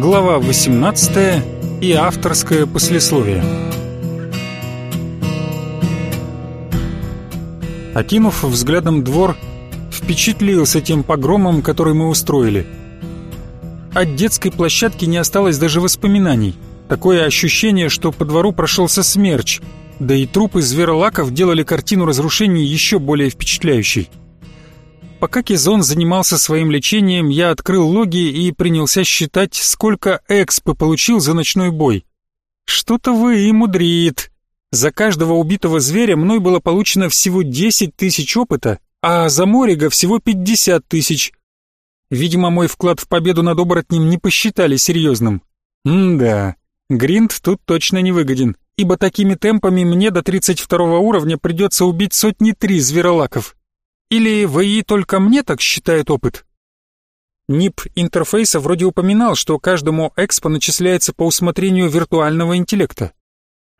глава 18 и авторское послесловие. Окинув взглядом двор, впечатлился тем погромом, который мы устроили. От детской площадки не осталось даже воспоминаний. Такое ощущение, что по двору прошелся смерч, да и трупы зверолаков делали картину разрушений еще более впечатляющей. Пока Кизон занимался своим лечением, я открыл логи и принялся считать, сколько экспы получил за ночной бой. Что-то вы и мудрит. За каждого убитого зверя мной было получено всего 10 тысяч опыта, а за Морига всего 50 тысяч. Видимо, мой вклад в победу над оборотнем не посчитали серьезным. М-да, Гринд тут точно не выгоден, ибо такими темпами мне до 32 уровня придется убить сотни три зверолаков. Или ВИ только мне так считает опыт? НИП интерфейса вроде упоминал, что каждому экспо начисляется по усмотрению виртуального интеллекта.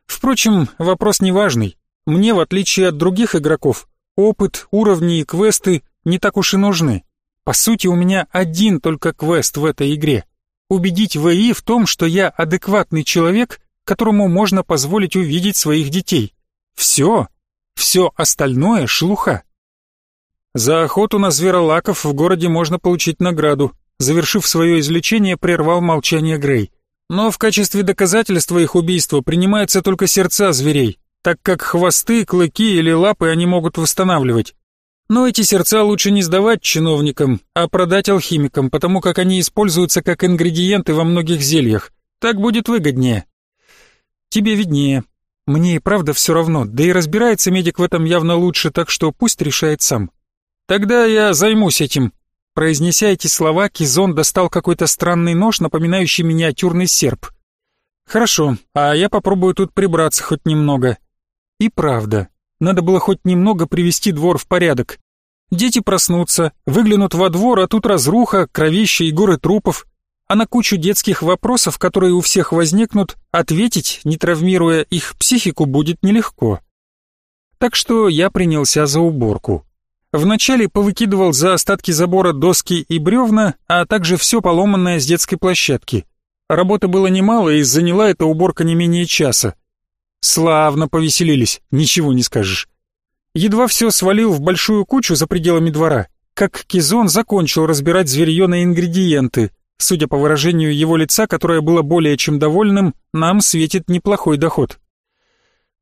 Впрочем, вопрос неважный. Мне, в отличие от других игроков, опыт, уровни и квесты не так уж и нужны. По сути, у меня один только квест в этой игре. Убедить ВИ в том, что я адекватный человек, которому можно позволить увидеть своих детей. Все. Все остальное — шелуха. За охоту на зверолаков в городе можно получить награду. Завершив свое излечение, прервал молчание Грей. Но в качестве доказательства их убийства принимаются только сердца зверей, так как хвосты, клыки или лапы они могут восстанавливать. Но эти сердца лучше не сдавать чиновникам, а продать алхимикам, потому как они используются как ингредиенты во многих зельях. Так будет выгоднее. Тебе виднее. Мне и правда все равно, да и разбирается медик в этом явно лучше, так что пусть решает сам. «Тогда я займусь этим». Произнеся эти слова, Кизон достал какой-то странный нож, напоминающий миниатюрный серп. «Хорошо, а я попробую тут прибраться хоть немного». И правда, надо было хоть немного привести двор в порядок. Дети проснутся, выглянут во двор, а тут разруха, кровище и горы трупов. А на кучу детских вопросов, которые у всех возникнут, ответить, не травмируя их психику, будет нелегко. Так что я принялся за уборку. Вначале повыкидывал за остатки забора доски и бревна, а также все поломанное с детской площадки. Работы было немало, и заняла эта уборка не менее часа. Славно повеселились, ничего не скажешь. Едва все свалил в большую кучу за пределами двора, как Кизон закончил разбирать зверье на ингредиенты. Судя по выражению его лица, которое было более чем довольным, нам светит неплохой доход.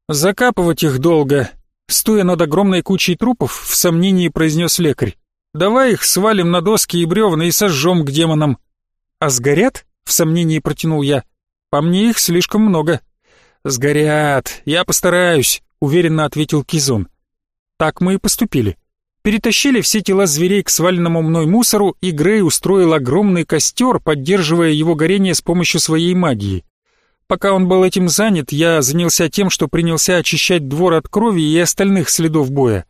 Закапывать их долго, Стоя над огромной кучей трупов, в сомнении произнес лекарь. «Давай их свалим на доски и бревна и сожжем к демонам». «А сгорят?» — в сомнении протянул я. «По мне их слишком много». «Сгорят, я постараюсь», — уверенно ответил Кизон. Так мы и поступили. Перетащили все тела зверей к сваленному мной мусору, и Грей устроил огромный костер, поддерживая его горение с помощью своей магии. Пока он был этим занят, я занялся тем, что принялся очищать двор от крови и остальных следов боя.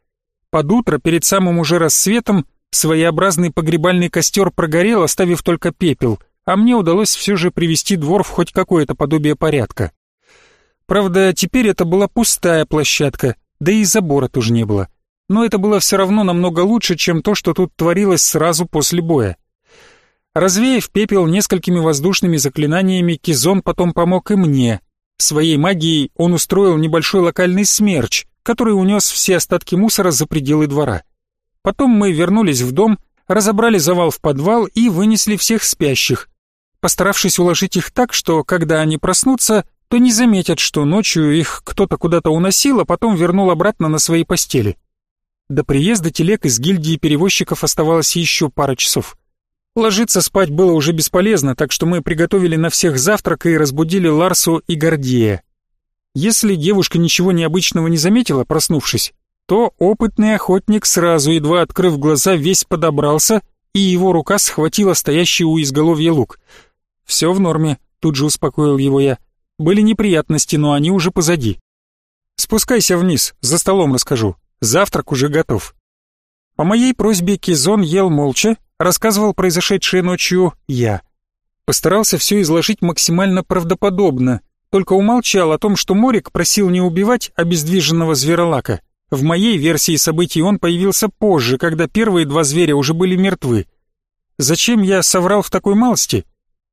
Под утро, перед самым уже рассветом, своеобразный погребальный костер прогорел, оставив только пепел, а мне удалось все же привести двор в хоть какое-то подобие порядка. Правда, теперь это была пустая площадка, да и забора тоже не было. Но это было все равно намного лучше, чем то, что тут творилось сразу после боя. Развеяв пепел несколькими воздушными заклинаниями, Кизон потом помог и мне. Своей магией он устроил небольшой локальный смерч, который унес все остатки мусора за пределы двора. Потом мы вернулись в дом, разобрали завал в подвал и вынесли всех спящих, постаравшись уложить их так, что, когда они проснутся, то не заметят, что ночью их кто-то куда-то уносил, а потом вернул обратно на свои постели. До приезда телег из гильдии перевозчиков оставалось еще пара часов. Ложиться спать было уже бесполезно, так что мы приготовили на всех завтрак и разбудили Ларсу и Гордея. Если девушка ничего необычного не заметила, проснувшись, то опытный охотник сразу, едва открыв глаза, весь подобрался, и его рука схватила стоящий у изголовья лук. «Все в норме», — тут же успокоил его я. «Были неприятности, но они уже позади». «Спускайся вниз, за столом расскажу. Завтрак уже готов». По моей просьбе Кизон ел молча, рассказывал произошедшее ночью я. Постарался все изложить максимально правдоподобно, только умолчал о том, что Морик просил не убивать обездвиженного зверолака. В моей версии событий он появился позже, когда первые два зверя уже были мертвы. Зачем я соврал в такой малости?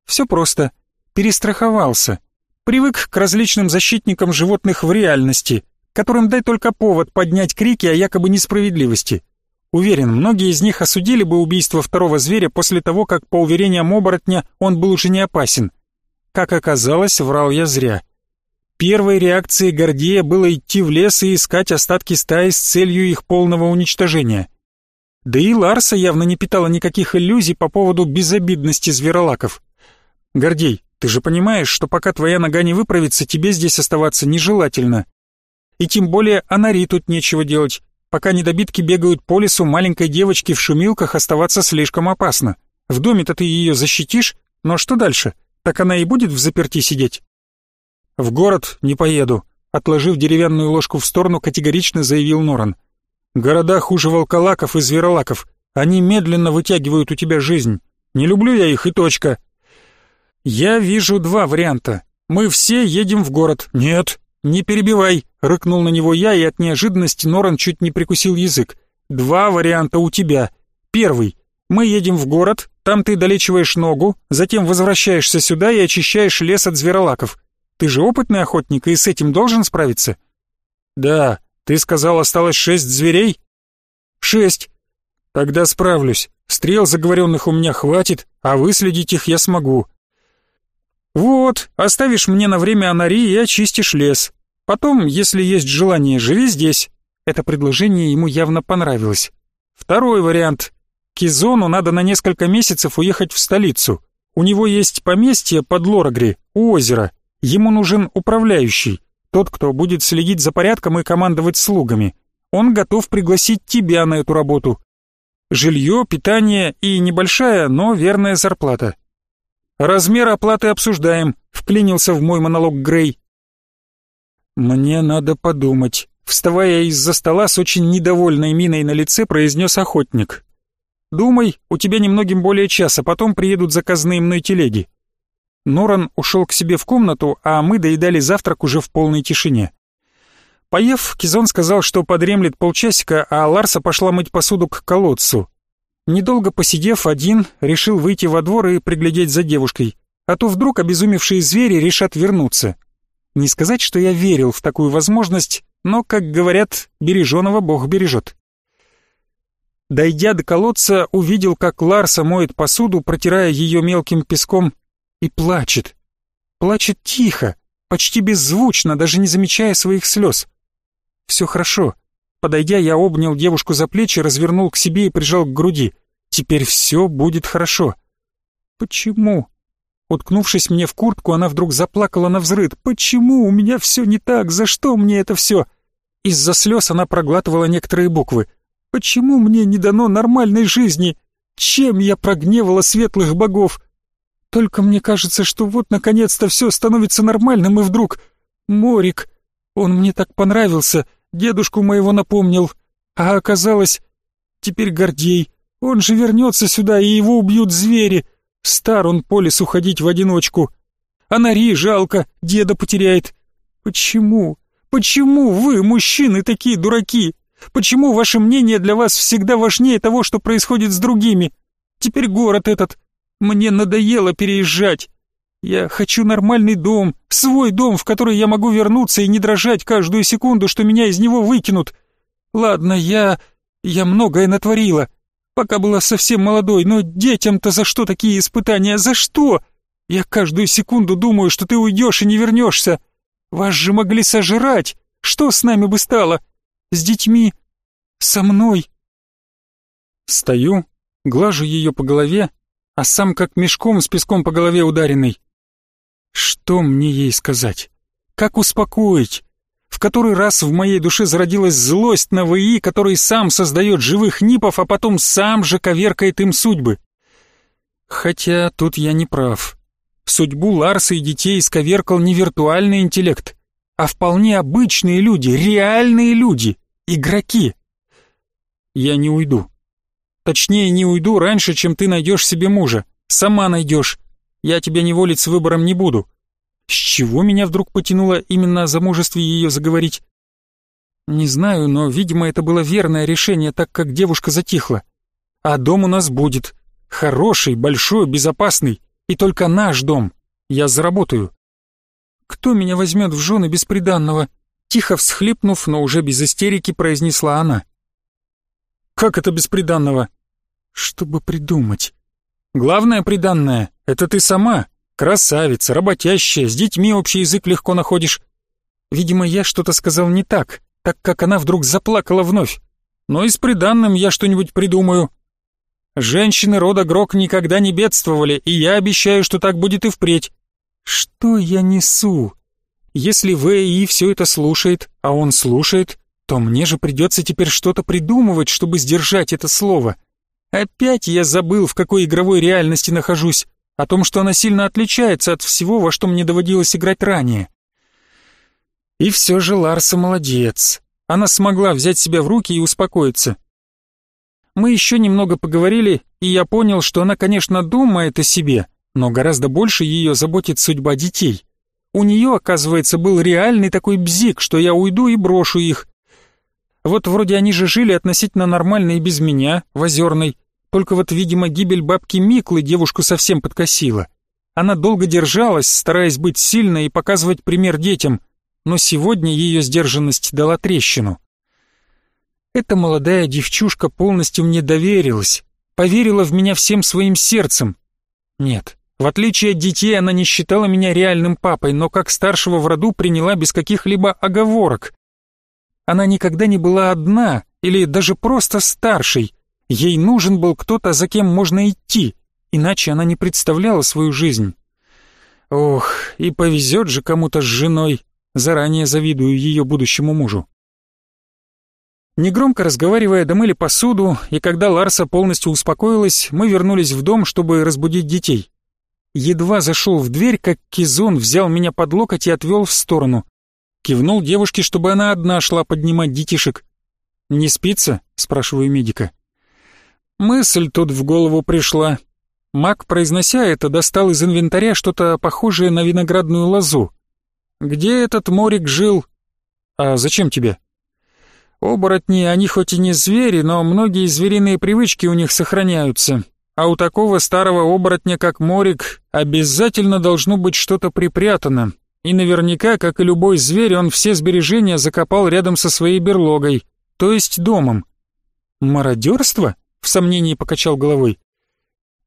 Все просто. Перестраховался. Привык к различным защитникам животных в реальности, которым дай только повод поднять крики о якобы несправедливости. Уверен, многие из них осудили бы убийство второго зверя после того, как, по уверениям оборотня, он был уже не опасен. Как оказалось, врал я зря. Первой реакцией Гордея было идти в лес и искать остатки стаи с целью их полного уничтожения. Да и Ларса явно не питала никаких иллюзий по поводу безобидности зверолаков. «Гордей, ты же понимаешь, что пока твоя нога не выправится, тебе здесь оставаться нежелательно. И тем более Анари тут нечего делать. Пока недобитки бегают по лесу, маленькой девочке в шумилках оставаться слишком опасно. В доме-то ты ее защитишь, но что дальше? Так она и будет в заперти сидеть?» «В город не поеду», — отложив деревянную ложку в сторону, категорично заявил Норан. «Города хуже волколаков и зверолаков. Они медленно вытягивают у тебя жизнь. Не люблю я их и точка». «Я вижу два варианта. Мы все едем в город». «Нет, не перебивай», — рыкнул на него я, и от неожиданности Норан чуть не прикусил язык. «Два варианта у тебя. Первый. Мы едем в город, там ты долечиваешь ногу, затем возвращаешься сюда и очищаешь лес от зверолаков. Ты же опытный охотник и с этим должен справиться?» «Да, ты сказал, осталось шесть зверей?» «Шесть. Тогда справлюсь. Стрел заговоренных у меня хватит, а выследить их я смогу». «Вот, оставишь мне на время Анари и очистишь лес. Потом, если есть желание, живи здесь». Это предложение ему явно понравилось. Второй вариант. Кизону надо на несколько месяцев уехать в столицу. У него есть поместье под Лорагри, у озера. Ему нужен управляющий, тот, кто будет следить за порядком и командовать слугами. Он готов пригласить тебя на эту работу. Жилье, питание и небольшая, но верная зарплата. Размер оплаты обсуждаем, вклинился в мой монолог Грей. Мне надо подумать. Вставая из-за стола с очень недовольной миной на лице, произнес охотник. «Думай, у тебя немногим более часа, потом приедут заказные мной телеги. Норан ушел к себе в комнату, а мы доедали завтрак уже в полной тишине. Поев, Кизон сказал, что подремлет полчасика, а Ларса пошла мыть посуду к колодцу. Недолго посидев один, решил выйти во двор и приглядеть за девушкой, а то вдруг обезумевшие звери решат вернуться. Не сказать, что я верил в такую возможность, но, как говорят, береженого Бог бережет. Дойдя до колодца, увидел, как Ларса моет посуду, протирая ее мелким песком и плачет. Плачет тихо, почти беззвучно, даже не замечая своих слез. Все хорошо. Подойдя, я обнял девушку за плечи, развернул к себе и прижал к груди. Теперь все будет хорошо. Почему? Уткнувшись мне в куртку, она вдруг заплакала на взрыд. «Почему? У меня все не так. За что мне это все?» Из-за слез она проглатывала некоторые буквы. «Почему мне не дано нормальной жизни? Чем я прогневала светлых богов? Только мне кажется, что вот наконец-то все становится нормальным, и вдруг... Морик, он мне так понравился, дедушку моего напомнил. А оказалось, теперь Гордей, он же вернется сюда, и его убьют звери. Стар он по лесу ходить в одиночку. А Нари жалко, деда потеряет. Почему? Почему вы, мужчины, такие дураки? Почему ваше мнение для вас всегда важнее того, что происходит с другими? Теперь город этот, мне надоело переезжать. Я хочу нормальный дом, свой дом, в который я могу вернуться и не дрожать каждую секунду, что меня из него выкинут. Ладно, я... я многое натворила, пока была совсем молодой, но детям-то за что такие испытания, за что? Я каждую секунду думаю, что ты уйдешь и не вернешься. Вас же могли сожрать. Что с нами бы стало? С детьми? Со мной?» Стою, глажу ее по голове, а сам как мешком с песком по голове ударенный. Что мне ей сказать? Как успокоить? В который раз в моей душе зародилась злость на ВИ, который сам создает живых нипов, а потом сам же коверкает им судьбы. Хотя тут я не прав. Судьбу Ларса и детей исковеркал не виртуальный интеллект, а вполне обычные люди, реальные люди, игроки. Я не уйду. Точнее, не уйду раньше, чем ты найдешь себе мужа. Сама найдешь. Я тебя не волить с выбором не буду. С чего меня вдруг потянуло именно о замужестве ее заговорить? Не знаю, но, видимо, это было верное решение, так как девушка затихла. А дом у нас будет. Хороший, большой, безопасный. И только наш дом. Я заработаю. Кто меня возьмет в жены бесприданного? Тихо всхлипнув, но уже без истерики, произнесла она. Как это бесприданного? Чтобы придумать. Главное приданное — это ты сама. Красавица, работящая, с детьми общий язык легко находишь. Видимо, я что-то сказал не так, так как она вдруг заплакала вновь. Но и с приданным я что-нибудь придумаю. Женщины рода Грок никогда не бедствовали, и я обещаю, что так будет и впредь. Что я несу? Если ВИ все это слушает, а он слушает, то мне же придется теперь что-то придумывать, чтобы сдержать это слово. Опять я забыл, в какой игровой реальности нахожусь, о том, что она сильно отличается от всего, во что мне доводилось играть ранее. И все же Ларса молодец. Она смогла взять себя в руки и успокоиться. Мы еще немного поговорили, и я понял, что она, конечно, думает о себе, но гораздо больше ее заботит судьба детей. У нее, оказывается, был реальный такой бзик, что я уйду и брошу их. Вот вроде они же жили относительно нормально и без меня, в Озерной, только вот, видимо, гибель бабки Миклы девушку совсем подкосила. Она долго держалась, стараясь быть сильной и показывать пример детям, но сегодня ее сдержанность дала трещину. Эта молодая девчушка полностью мне доверилась, поверила в меня всем своим сердцем. Нет, в отличие от детей, она не считала меня реальным папой, но как старшего в роду приняла без каких-либо оговорок. Она никогда не была одна или даже просто старшей. Ей нужен был кто-то, за кем можно идти, иначе она не представляла свою жизнь. Ох, и повезет же кому-то с женой. Заранее завидую ее будущему мужу. Негромко разговаривая, домыли посуду, и когда Ларса полностью успокоилась, мы вернулись в дом, чтобы разбудить детей. Едва зашел в дверь, как Кизон взял меня под локоть и отвел в сторону. Кивнул девушке, чтобы она одна шла поднимать детишек. «Не спится?» — спрашиваю медика. Мысль тут в голову пришла. Маг, произнося это, достал из инвентаря что-то похожее на виноградную лозу. Где этот Морик жил? А зачем тебе? Оборотни, они хоть и не звери, но многие звериные привычки у них сохраняются. А у такого старого оборотня, как Морик, обязательно должно быть что-то припрятано. И наверняка, как и любой зверь, он все сбережения закопал рядом со своей берлогой, то есть домом. Мародерство? В сомнении покачал головой.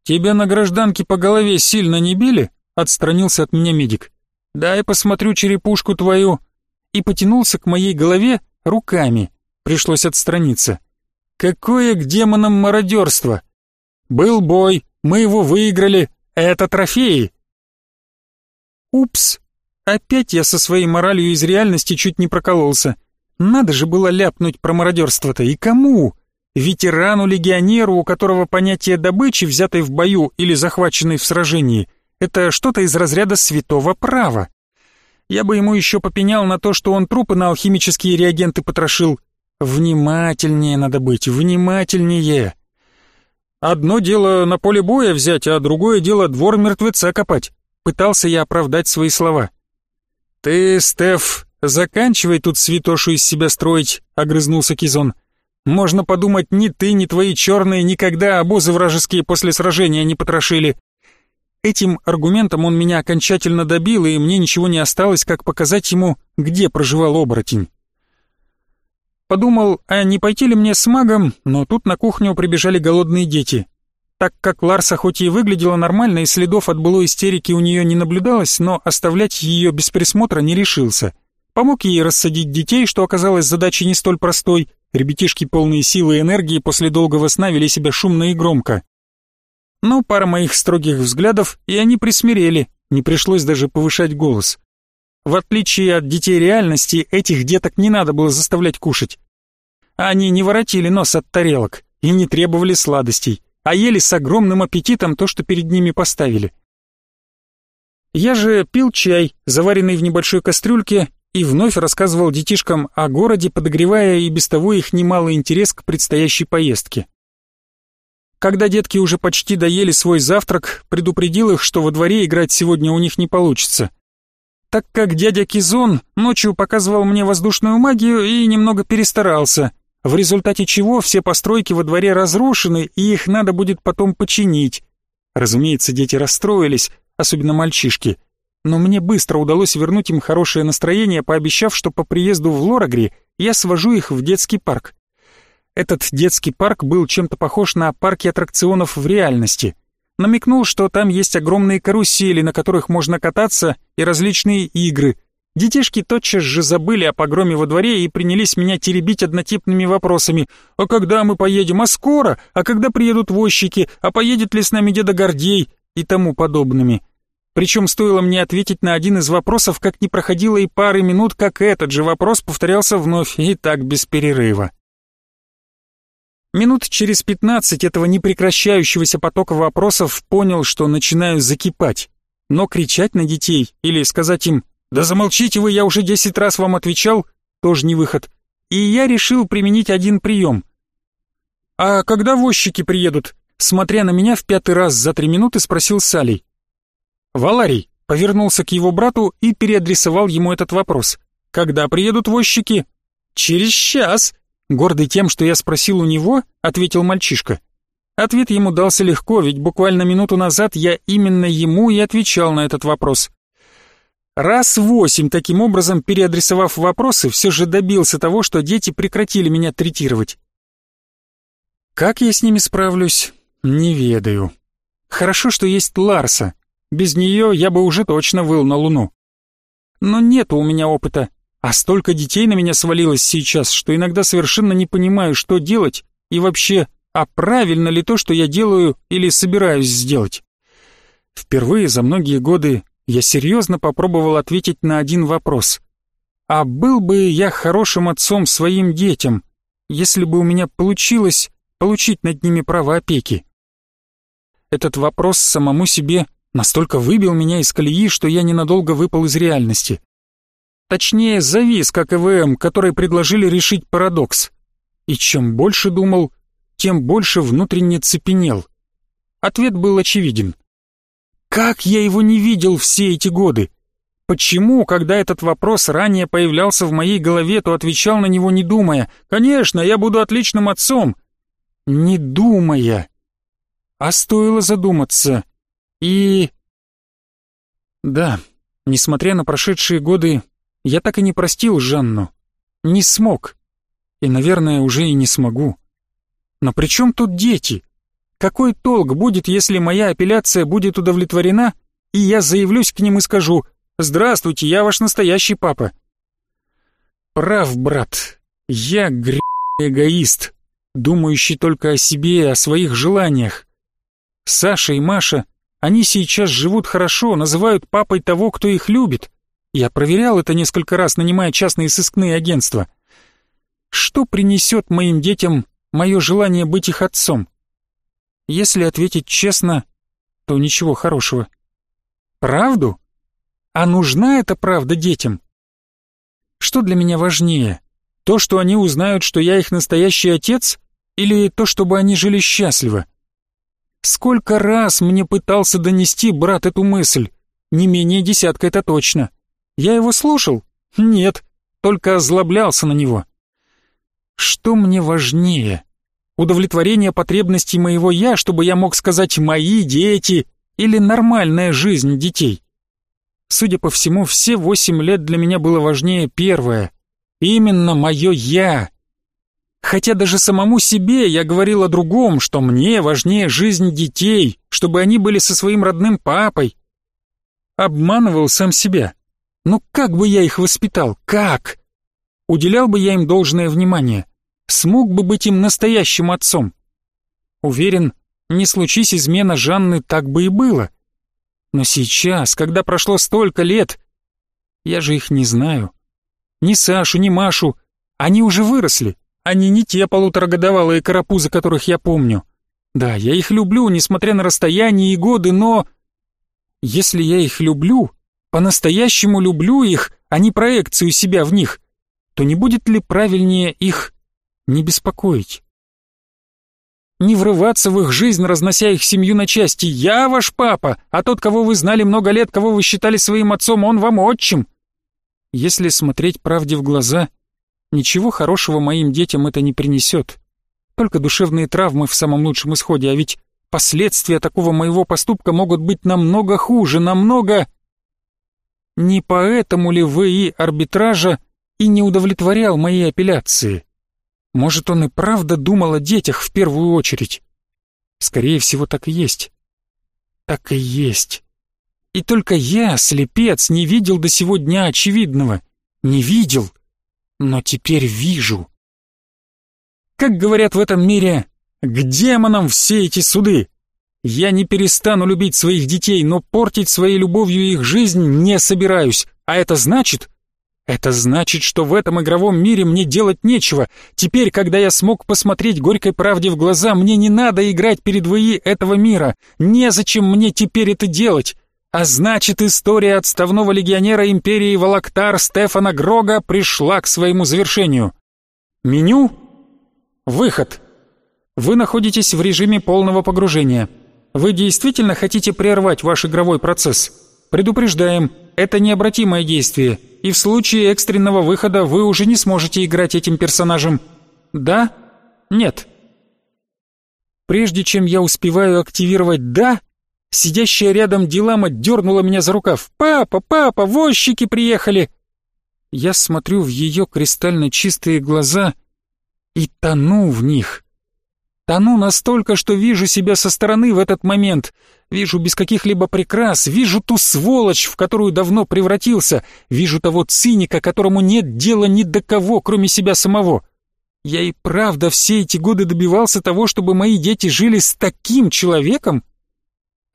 Тебя на гражданке по голове сильно не били? Отстранился от меня медик. «Дай посмотрю черепушку твою!» И потянулся к моей голове руками. Пришлось отстраниться. «Какое к демонам мародерство! Был бой, мы его выиграли, это трофеи!» Упс, опять я со своей моралью из реальности чуть не прокололся. Надо же было ляпнуть про мародерство-то, и кому? Ветерану-легионеру, у которого понятие добычи, взятой в бою или захваченной в сражении, это что-то из разряда святого права. Я бы ему еще попенял на то, что он трупы на алхимические реагенты потрошил. Внимательнее надо быть, внимательнее. Одно дело на поле боя взять, а другое дело двор мертвеца копать. Пытался я оправдать свои слова. «Ты, Стеф, заканчивай тут святошу из себя строить», — огрызнулся Кизон. «Можно подумать, ни ты, ни твои черные никогда обозы вражеские после сражения не потрошили. Этим аргументом он меня окончательно добил, и мне ничего не осталось, как показать ему, где проживал оборотень. Подумал, а не пойти ли мне с магом, но тут на кухню прибежали голодные дети. Так как Ларса хоть и выглядела нормально, и следов от былой истерики у нее не наблюдалось, но оставлять ее без присмотра не решился. Помог ей рассадить детей, что оказалось задачей не столь простой. Ребятишки, полные силы и энергии, после долгого сна вели себя шумно и громко. Но пара моих строгих взглядов, и они присмирели, не пришлось даже повышать голос. В отличие от детей реальности, этих деток не надо было заставлять кушать. Они не воротили нос от тарелок и не требовали сладостей, а ели с огромным аппетитом то, что перед ними поставили. Я же пил чай, заваренный в небольшой кастрюльке, и вновь рассказывал детишкам о городе, подогревая и без того их немалый интерес к предстоящей поездке. Когда детки уже почти доели свой завтрак, предупредил их, что во дворе играть сегодня у них не получится. Так как дядя Кизон ночью показывал мне воздушную магию и немного перестарался, в результате чего все постройки во дворе разрушены и их надо будет потом починить. Разумеется, дети расстроились, особенно мальчишки, но мне быстро удалось вернуть им хорошее настроение, пообещав, что по приезду в Лорагри я свожу их в детский парк. Этот детский парк был чем-то похож на парки аттракционов в реальности. Намекнул, что там есть огромные карусели, на которых можно кататься, и различные игры. Детишки тотчас же забыли о погроме во дворе и принялись меня теребить однотипными вопросами. «А когда мы поедем? А скоро? А когда приедут возчики? А поедет ли с нами деда Гордей?» и тому подобными. Причем стоило мне ответить на один из вопросов, как не проходило и пары минут, как этот же вопрос повторялся вновь, и так без перерыва. Минут через пятнадцать этого непрекращающегося потока вопросов понял, что начинаю закипать. Но кричать на детей или сказать им «Да замолчите вы, я уже десять раз вам отвечал» тоже не выход. И я решил применить один прием. «А когда возчики приедут?» Смотря на меня в пятый раз за три минуты спросил Салей. Валарий повернулся к его брату и переадресовал ему этот вопрос. «Когда приедут возчики?» «Через час», гордый тем, что я спросил у него, ответил мальчишка. Ответ ему дался легко, ведь буквально минуту назад я именно ему и отвечал на этот вопрос. Раз восемь таким образом переадресовав вопросы, все же добился того, что дети прекратили меня третировать. Как я с ними справлюсь, не ведаю. Хорошо, что есть Ларса, без нее я бы уже точно выл на Луну. Но нет у меня опыта, а столько детей на меня свалилось сейчас, что иногда совершенно не понимаю, что делать и вообще, а правильно ли то, что я делаю или собираюсь сделать. Впервые за многие годы я серьезно попробовал ответить на один вопрос. А был бы я хорошим отцом своим детям, если бы у меня получилось получить над ними право опеки? Этот вопрос самому себе настолько выбил меня из колеи, что я ненадолго выпал из реальности. Точнее, завис, как ЭВМ, который предложили решить парадокс. И чем больше думал, тем больше внутренне цепенел. Ответ был очевиден. Как я его не видел все эти годы? Почему, когда этот вопрос ранее появлялся в моей голове, то отвечал на него не думая? «Конечно, я буду отличным отцом!» Не думая. А стоило задуматься. И... Да, несмотря на прошедшие годы, я так и не простил Жанну. Не смог. И, наверное, уже и не смогу. Но при чем тут дети? Какой толк будет, если моя апелляция будет удовлетворена, и я заявлюсь к ним и скажу «Здравствуйте, я ваш настоящий папа». Прав, брат, я гребаный эгоист, думающий только о себе и о своих желаниях. Саша и Маша они сейчас живут хорошо, называют папой того, кто их любит. Я проверял это несколько раз, нанимая частные сыскные агентства. Что принесет моим детям мое желание быть их отцом? Если ответить честно, то ничего хорошего. Правду? А нужна эта правда детям? Что для меня важнее? То, что они узнают, что я их настоящий отец, или то, чтобы они жили счастливо? Сколько раз мне пытался донести брат эту мысль? Не менее десятка это точно. Я его слушал? Нет, только озлоблялся на него. Что мне важнее? Удовлетворение потребностей моего «я», чтобы я мог сказать «мои дети» или «нормальная жизнь детей»? Судя по всему, все восемь лет для меня было важнее первое. Именно мое «я», Хотя даже самому себе я говорил о другом, что мне важнее жизнь детей, чтобы они были со своим родным папой. Обманывал сам себя. Ну как бы я их воспитал? Как? Уделял бы я им должное внимание? Смог бы быть им настоящим отцом? Уверен, не случись измена Жанны, так бы и было. Но сейчас, когда прошло столько лет, я же их не знаю. Ни Сашу, ни Машу, они уже выросли, они не те полуторагодовалые карапузы, которых я помню. Да, я их люблю, несмотря на расстояние и годы, но... Если я их люблю, по-настоящему люблю их, а не проекцию себя в них, то не будет ли правильнее их не беспокоить? Не врываться в их жизнь, разнося их семью на части. Я ваш папа, а тот, кого вы знали много лет, кого вы считали своим отцом, он вам отчим. Если смотреть правде в глаза, Ничего хорошего моим детям это не принесет. Только душевные травмы в самом лучшем исходе, а ведь Последствия такого моего поступка могут быть намного хуже, намного... Не поэтому ли ВИ арбитража и не удовлетворял моей апелляции? Может, он и правда думал о детях в первую очередь? Скорее всего, так и есть. Так и есть. И только я, слепец, не видел до сего дня очевидного. Не видел, но теперь вижу. Как говорят в этом мире, к демонам все эти суды. Я не перестану любить своих детей, но портить своей любовью их жизнь не собираюсь. А это значит... Это значит, что в этом игровом мире мне делать нечего. Теперь, когда я смог посмотреть горькой правде в глаза, мне не надо играть перед ВИ этого мира. Незачем мне теперь это делать. А значит, история отставного легионера империи Валактар Стефана Грога пришла к своему завершению. Меню. Выход. Вы находитесь в режиме полного погружения. Вы действительно хотите прервать ваш игровой процесс? Предупреждаем, это необратимое действие, и в случае экстренного выхода вы уже не сможете играть этим персонажем. Да? Нет? Прежде чем я успеваю активировать «да», сидящая рядом Дилама дернула меня за рукав. «Папа, папа, возчики приехали!» Я смотрю в ее кристально чистые глаза и тону в них. Тону настолько, что вижу себя со стороны в этот момент. Вижу без каких-либо прикрас, вижу ту сволочь, в которую давно превратился, вижу того циника, которому нет дела ни до кого, кроме себя самого. Я и правда все эти годы добивался того, чтобы мои дети жили с таким человеком?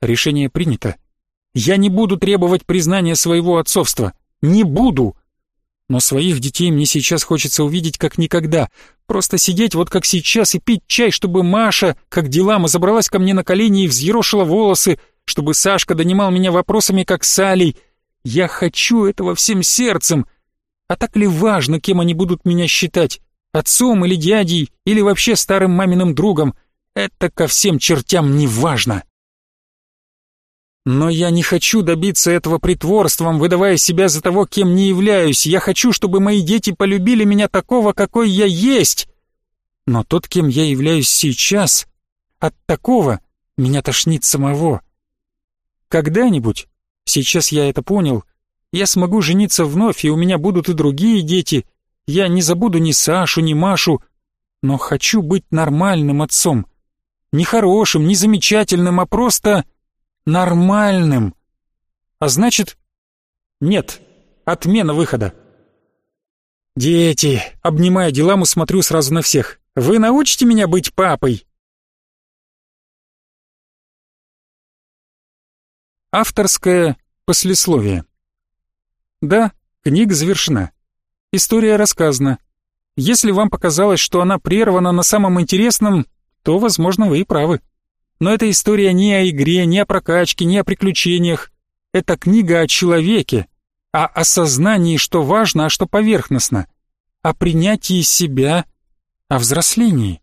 Решение принято. Я не буду требовать признания своего отцовства. Не буду. Но своих детей мне сейчас хочется увидеть как никогда. Просто сидеть вот как сейчас и пить чай, чтобы Маша, как дела, мы забралась ко мне на колени и взъерошила волосы, чтобы Сашка донимал меня вопросами, как Салей. Я хочу этого всем сердцем. А так ли важно, кем они будут меня считать? Отцом или дядей, или вообще старым маминым другом? Это ко всем чертям не важно. Но я не хочу добиться этого притворством, выдавая себя за того, кем не являюсь. Я хочу, чтобы мои дети полюбили меня такого, какой я есть. Но тот, кем я являюсь сейчас, от такого меня тошнит самого. Когда-нибудь, сейчас я это понял, я смогу жениться вновь, и у меня будут и другие дети. Я не забуду ни Сашу, ни Машу, но хочу быть нормальным отцом. Не хорошим, не замечательным, а просто нормальным. А значит, нет, отмена выхода. «Дети!» — обнимая Диламу, смотрю сразу на всех. «Вы научите меня быть папой?» Авторское послесловие. Да, книга завершена. История рассказана. Если вам показалось, что она прервана на самом интересном, то, возможно, вы и правы. Но эта история не о игре, не о прокачке, не о приключениях. Это книга о человеке, о осознании, что важно, а что поверхностно, о принятии себя, о взрослении.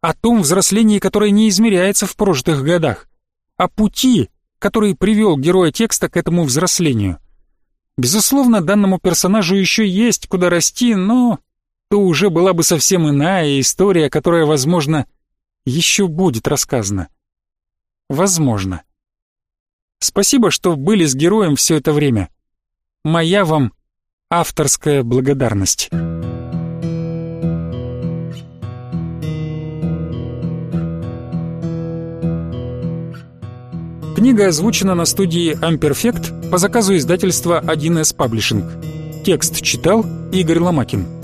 О том взрослении, которое не измеряется в прожитых годах, о пути, который привел героя текста к этому взрослению. Безусловно, данному персонажу еще есть куда расти, но то уже была бы совсем иная история, которая, возможно, еще будет рассказано. Возможно. Спасибо, что были с героем все это время. Моя вам авторская благодарность. Книга озвучена на студии Amperfect по заказу издательства 1С Publishing. Текст читал Игорь Ломакин.